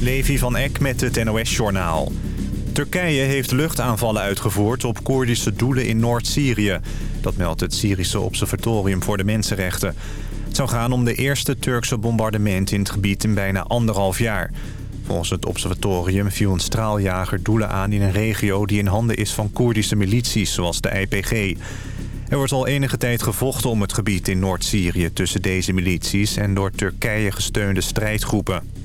Levi van Eck met het NOS-journaal. Turkije heeft luchtaanvallen uitgevoerd op Koerdische doelen in Noord-Syrië. Dat meldt het Syrische Observatorium voor de Mensenrechten. Het zou gaan om de eerste Turkse bombardement in het gebied in bijna anderhalf jaar. Volgens het observatorium viel een straaljager doelen aan in een regio... die in handen is van Koerdische milities, zoals de IPG. Er wordt al enige tijd gevochten om het gebied in Noord-Syrië... tussen deze milities en door Turkije gesteunde strijdgroepen.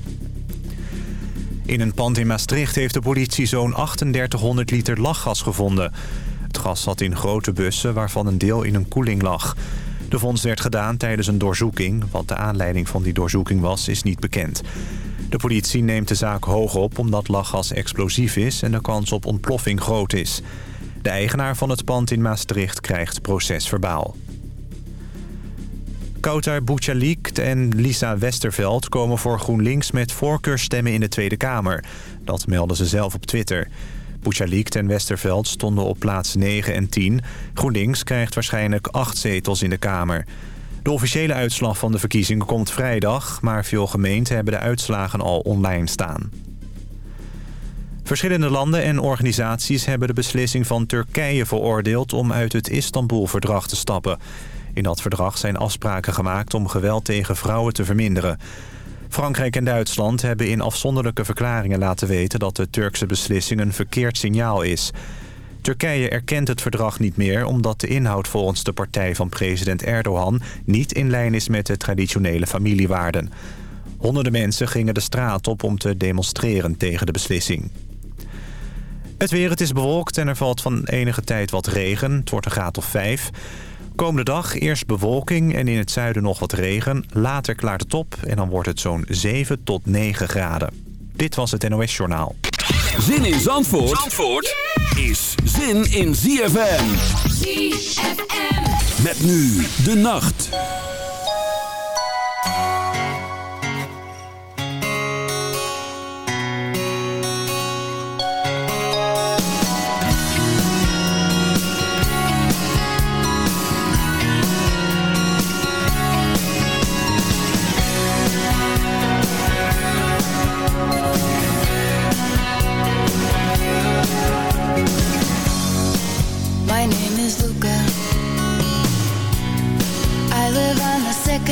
In een pand in Maastricht heeft de politie zo'n 3800 liter lachgas gevonden. Het gas zat in grote bussen waarvan een deel in een koeling lag. De vondst werd gedaan tijdens een doorzoeking. Wat de aanleiding van die doorzoeking was, is niet bekend. De politie neemt de zaak hoog op omdat lachgas explosief is... en de kans op ontploffing groot is. De eigenaar van het pand in Maastricht krijgt procesverbaal. Kautar Bouchalik en Lisa Westerveld komen voor GroenLinks met voorkeurstemmen in de Tweede Kamer. Dat melden ze zelf op Twitter. Bouchalik en Westerveld stonden op plaats 9 en 10. GroenLinks krijgt waarschijnlijk 8 zetels in de Kamer. De officiële uitslag van de verkiezingen komt vrijdag... maar veel gemeenten hebben de uitslagen al online staan. Verschillende landen en organisaties hebben de beslissing van Turkije veroordeeld... om uit het Istanbul-verdrag te stappen. In dat verdrag zijn afspraken gemaakt om geweld tegen vrouwen te verminderen. Frankrijk en Duitsland hebben in afzonderlijke verklaringen laten weten... dat de Turkse beslissing een verkeerd signaal is. Turkije erkent het verdrag niet meer... omdat de inhoud volgens de partij van president Erdogan... niet in lijn is met de traditionele familiewaarden. Honderden mensen gingen de straat op om te demonstreren tegen de beslissing. Het weer, het is bewolkt en er valt van enige tijd wat regen. Het wordt een graad of vijf. Komende dag eerst bewolking en in het zuiden nog wat regen. Later klaart het op en dan wordt het zo'n 7 tot 9 graden. Dit was het NOS Journaal. Zin in Zandvoort, Zandvoort is zin in ZFM. ZFM. Met nu de nacht.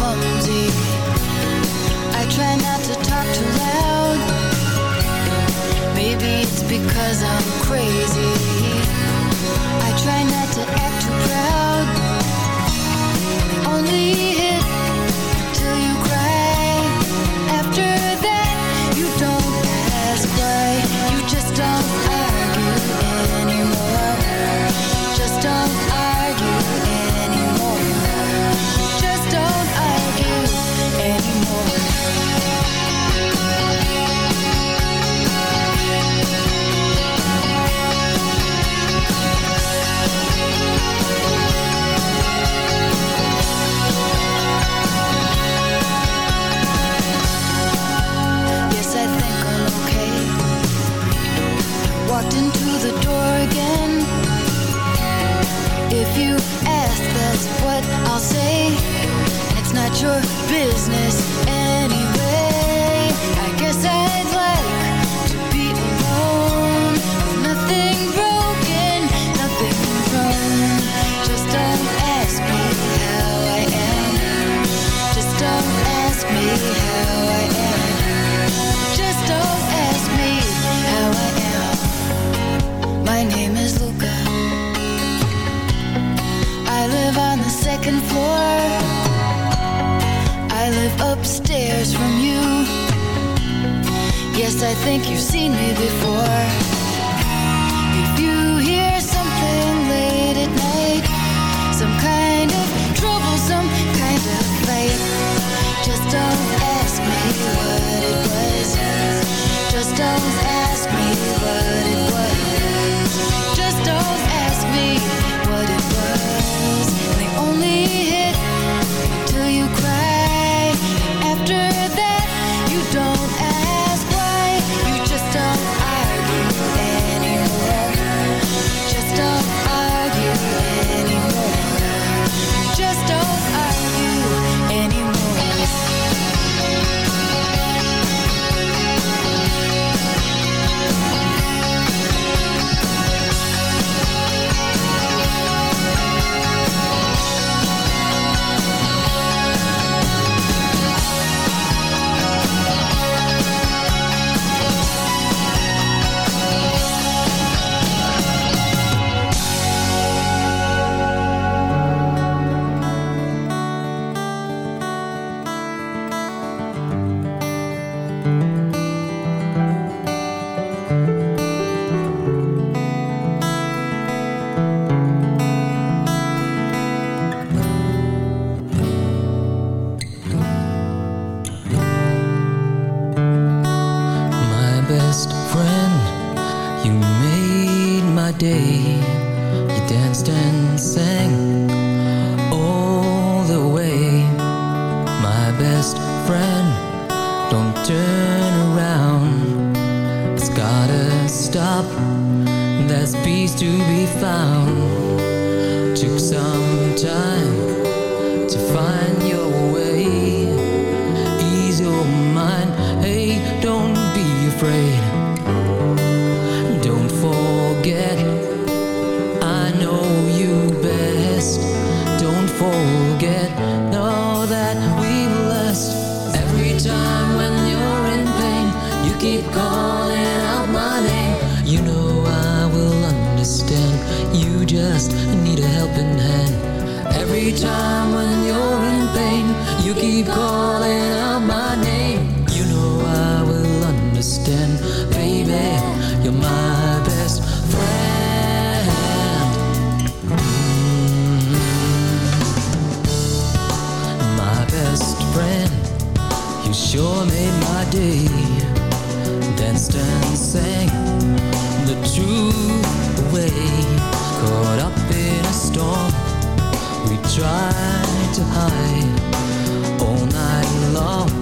clumsy. I try not to talk too loud. Maybe it's because I'm crazy. I try not to act too proud. Only by day Danced and sang the true away, Caught up in a storm We tried to hide all night long.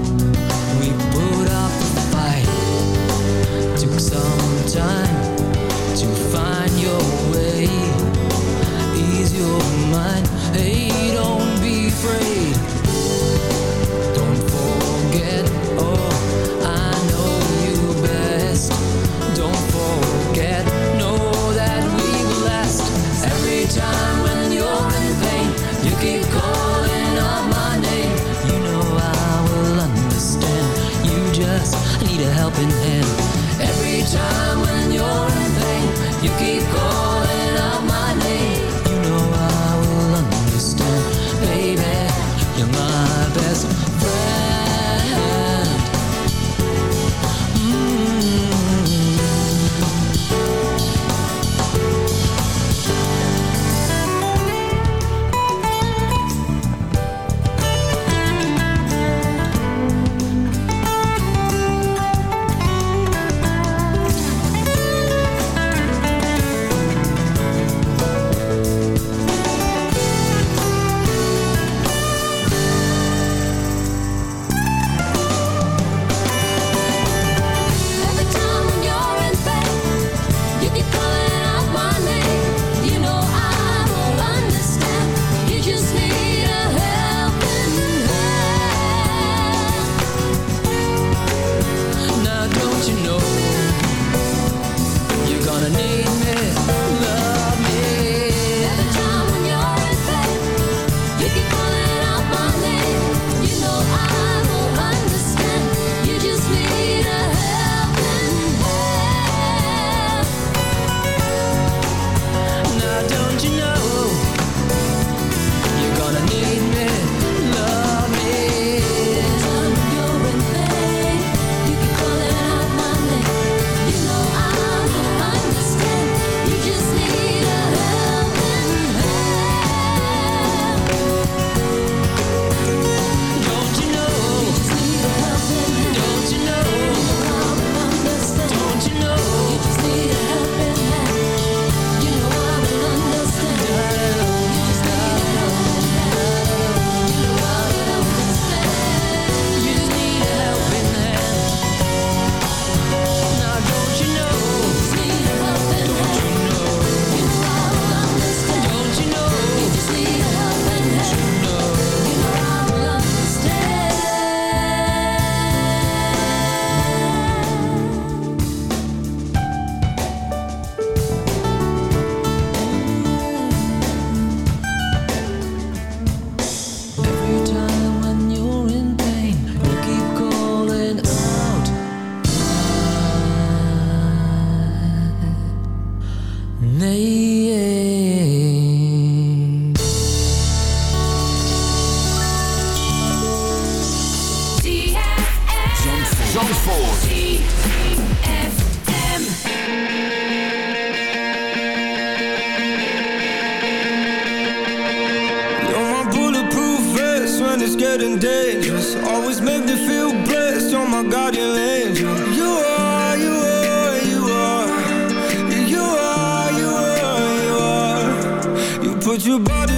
You keep your body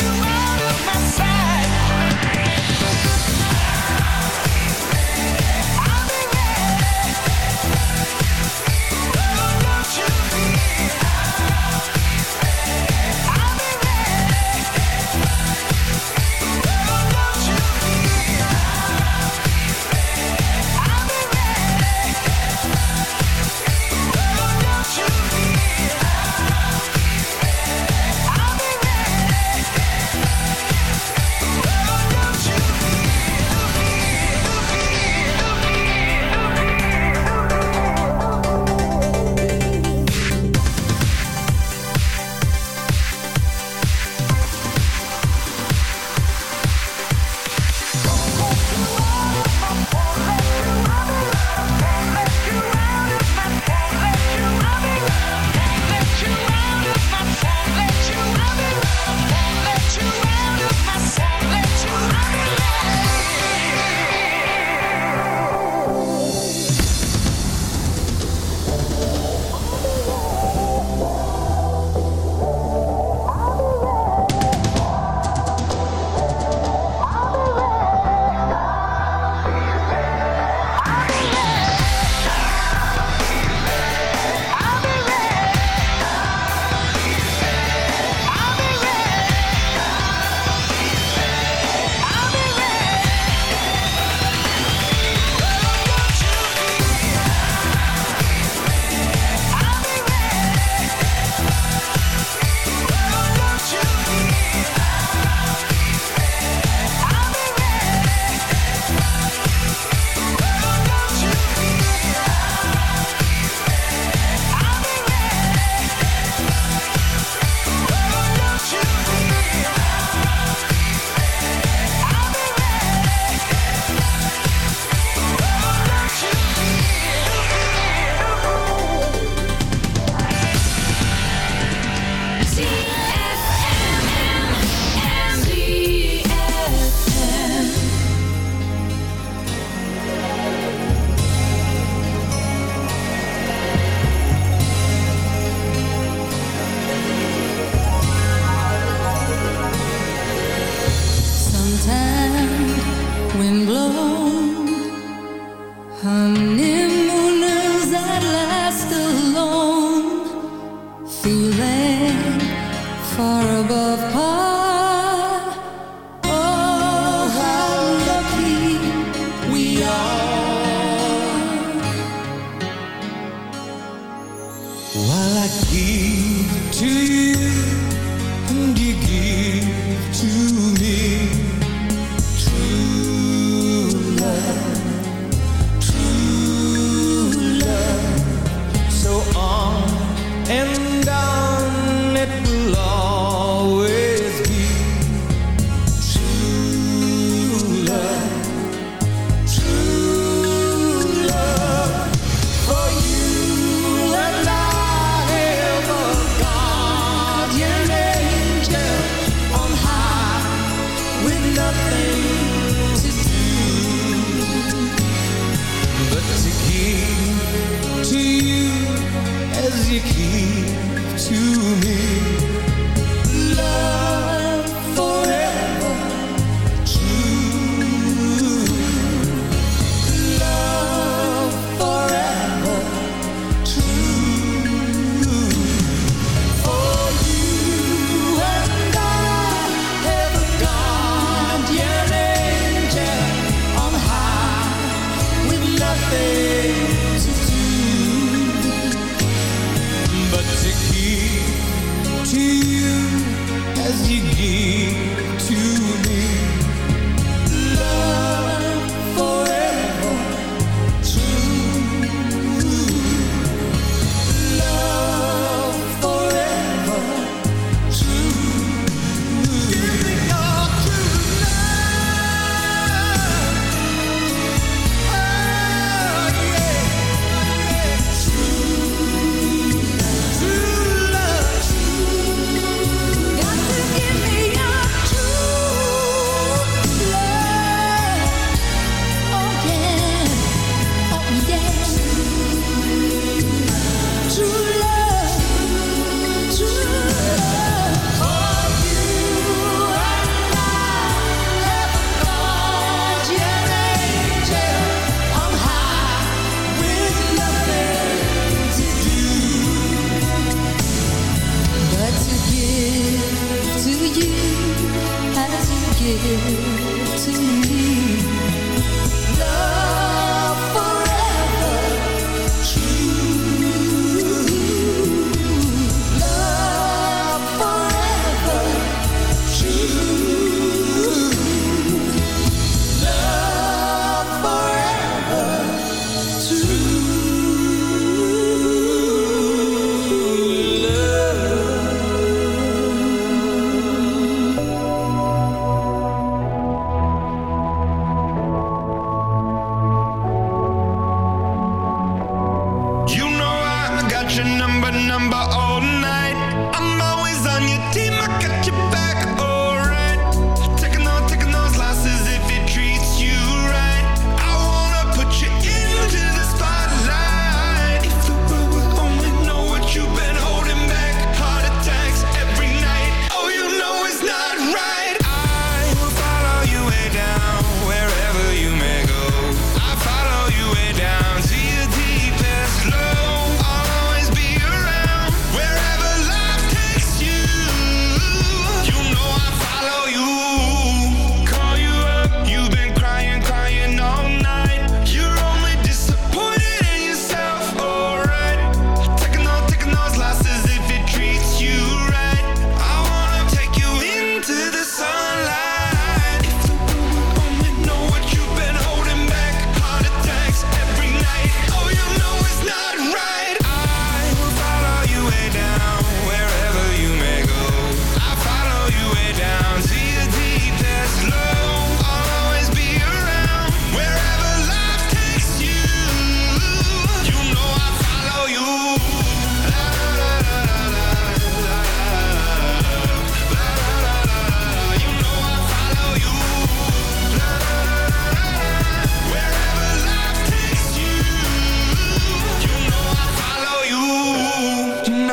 you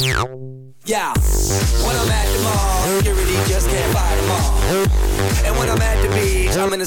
Meow.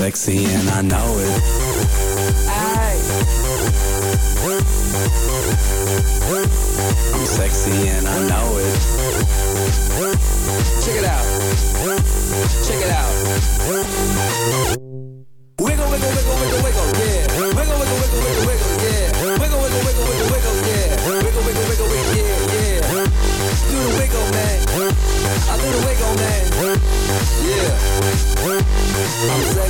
sexy and I know it. I'm sexy and I know it. Check it out. Check it out. Wiggle, wiggle, wiggle, wiggle, wiggle, yeah. Wiggle, wiggle, wiggle, wiggle, yeah. Wiggle, wiggle, wiggle, wiggle, wiggle, yeah. Wiggle, wiggle, wiggle, yeah, the wiggle, man. I the wiggle, man. Yeah. I'm sexy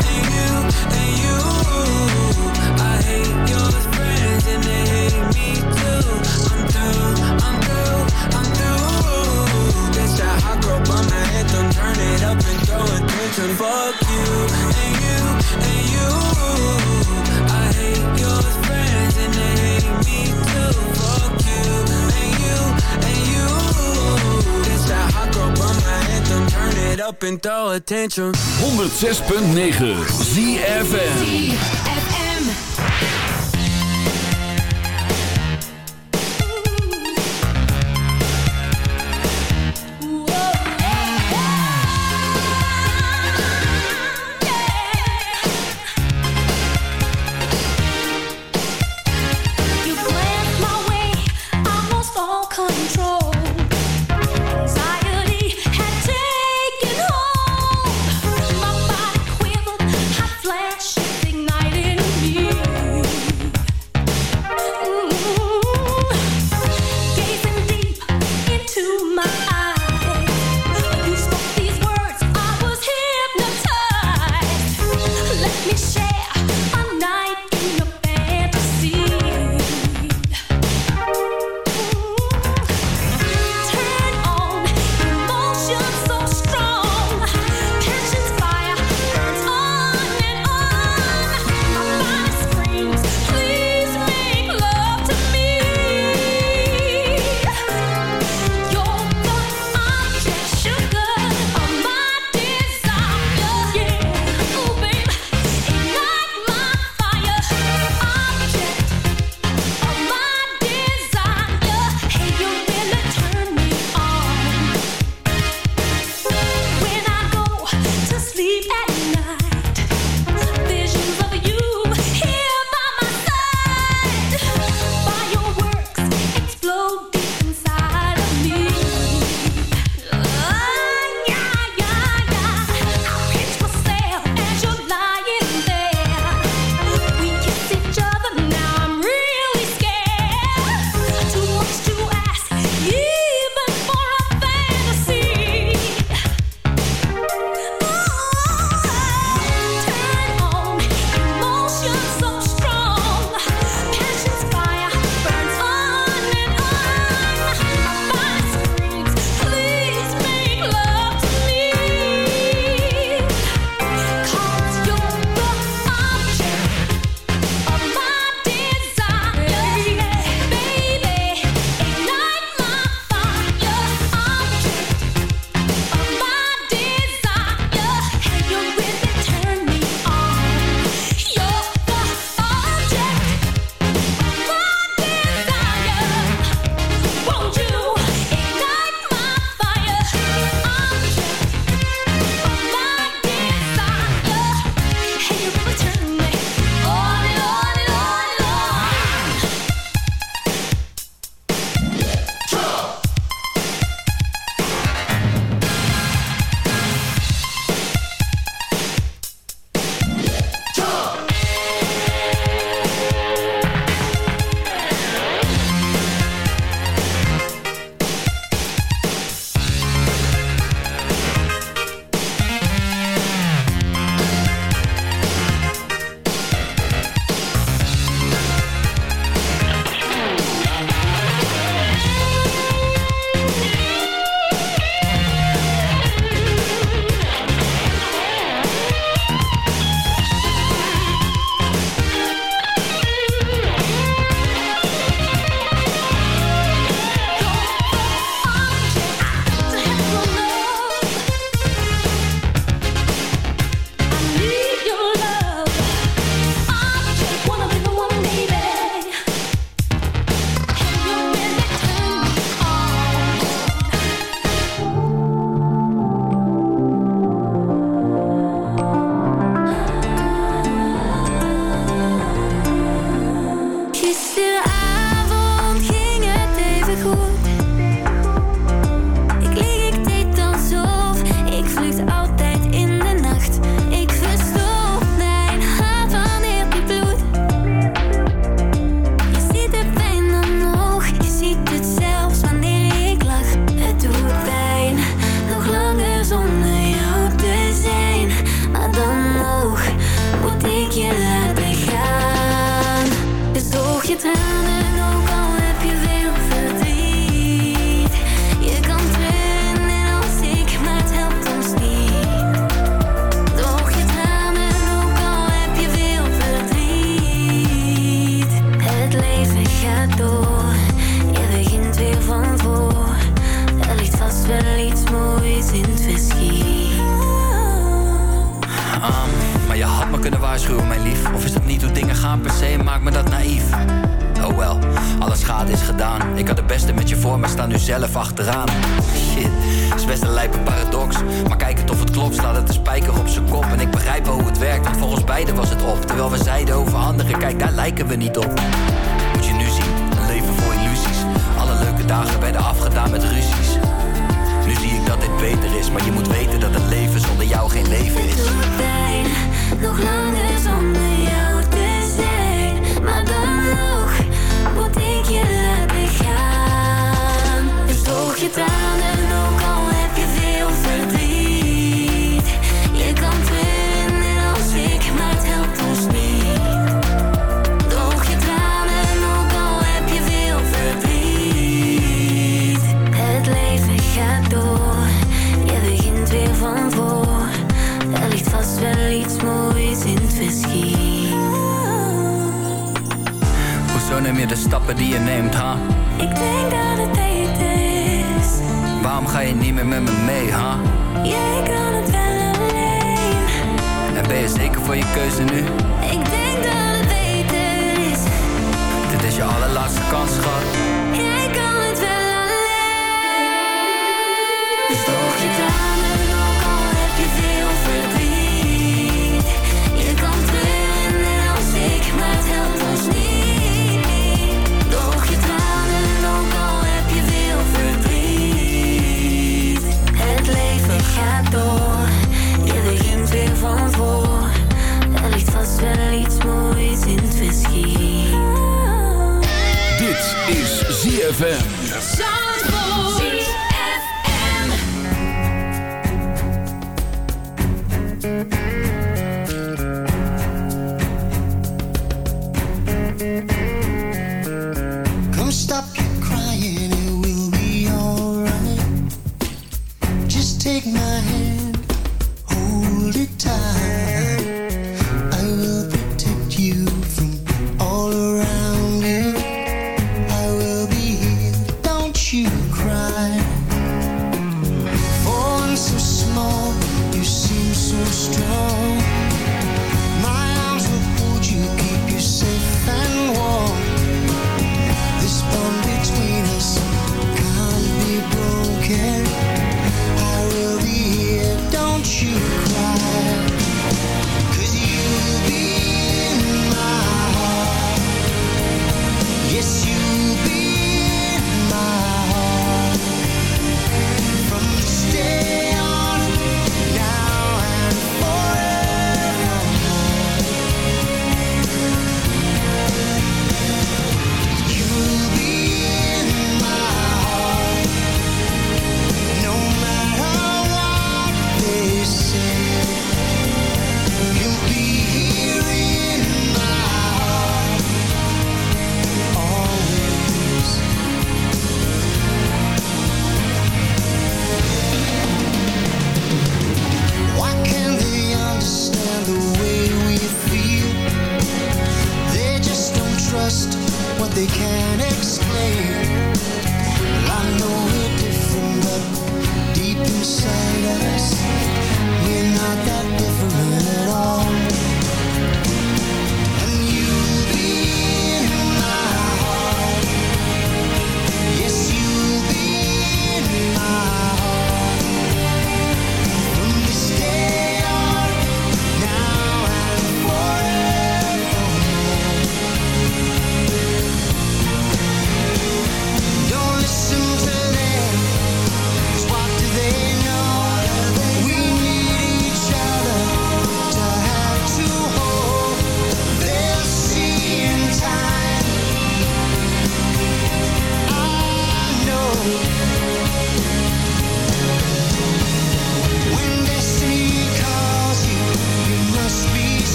Fuck you and you and you. I hate your friends and they hate me too. Fuck you and you and you. This that hot girl bummer anthem. Turn it up and throw attention. 106.9 ZFN